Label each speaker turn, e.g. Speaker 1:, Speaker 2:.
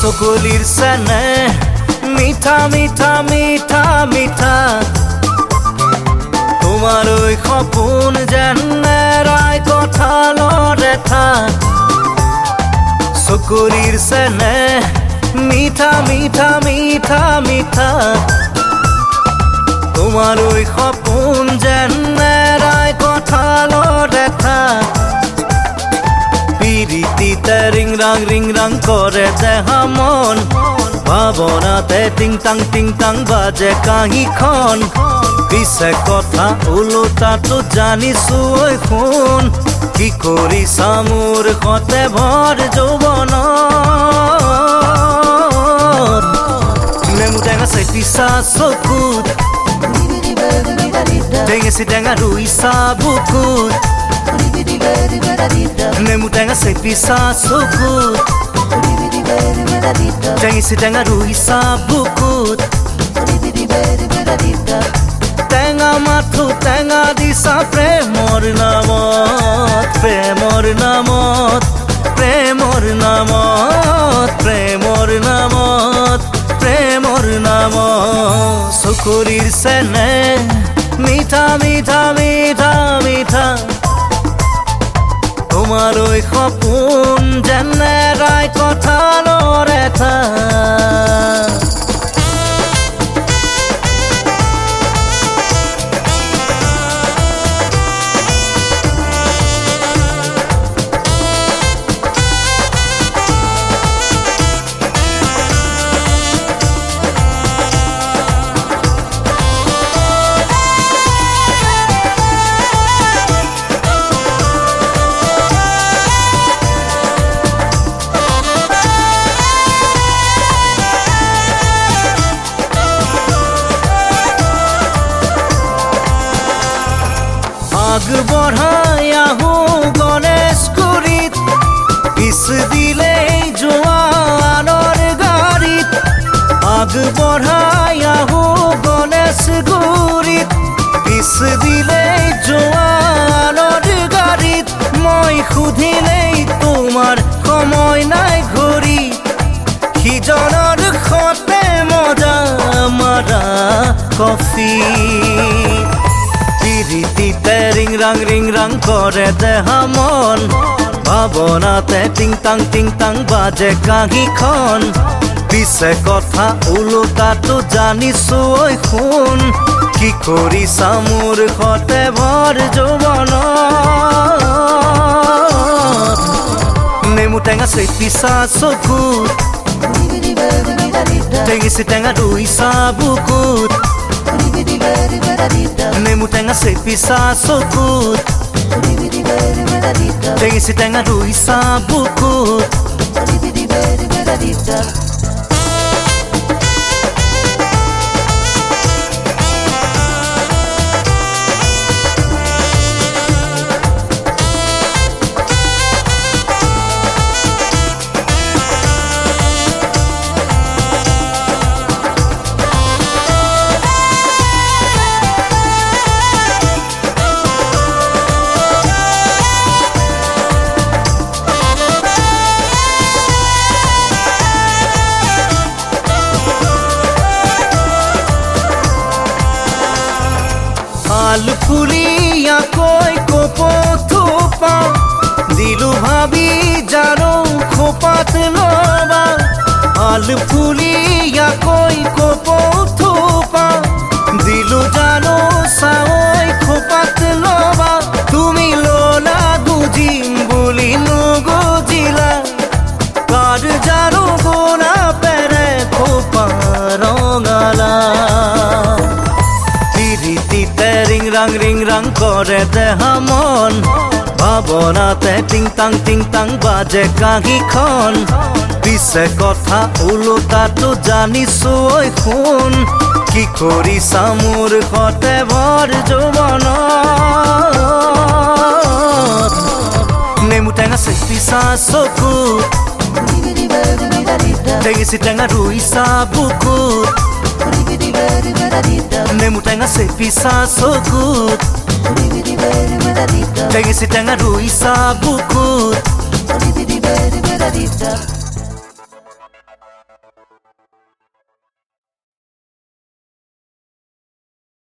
Speaker 1: রসগোলির সানে, মিঠা মিঠা মিঠা মিঠা। তোমার ওই খপুন জানে কথা লড়েথা সুকুরির সানে, মিঠা মিঠা মিঠা মিঠা। তোমার ওই খপুন জানে ৰাং ৰিং ৰাং কৰে দেহা মন ভাৱনাতে টিং টাং টিং টাং বাজে কাঁহীখন পিছে কথা ওলোটাটো জানিছো ঐ শুন কি কৰিছা মোৰ সতে ভৰ যৌৱন নেমু টেঙা চেপিছা চকুত টেঙেচি টেঙা ৰুইছা বুকুত Nemutanga se pisa sukut Jangi si tanga rui sabukut Tanga mathu tanga disa premor namot Premor namot Premor namot Premor namot Premor namot. Sukurir sene Mita mita mita কোন জানারায় কথা আগ বঢ়াই আহো গণেশগুৰিত পিছ দিলেই জোৱানৰ গাড়ীত। আগ বঢ়াই আহো গণেশগুৰিত পিছ দিলেই জোৱানৰ গাড়ীত। মই সুধিলেই তোমাৰ সময় নাই ঘূৰি সিজনৰ সতে মজা মাৰা কফি। পিৰিতিতে ৰিং ৰাং ৰিং ৰাং কৰে দেহা মন ভাৱনাতে টিং টাং টিং টাং বাজে কাঁহীখন পিছে কথা ওলোটাটো জানিছো ঐ শুন কি কৰিছা মোৰ সতে ভৰ যৌৱন নেমু টেঙা চেপিছা চকুত টেঙিচি টেঙা ৰুইছা বুকুত নেমু টেঙা চেপিছা চকুত টেঙিচি টেঙা ৰুইছা বুকুত పాలు పురీ কৰে দেহা মন টিং টাং টিং টাং বাজে কাঁহীখন। পিছে কথা ওলোটাটো জানিছো ঐ শুন। কি কৰিছা মোৰ সতে ভৰ যৌৱন নেমু টেঙা চেপিছা চকুত। টেঙিচি টেঙা ৰুইছা বুকুত। নেমু টেঙা চেপিছা চকুত টেঙিচি টেঙা ৰুইছা বুকুত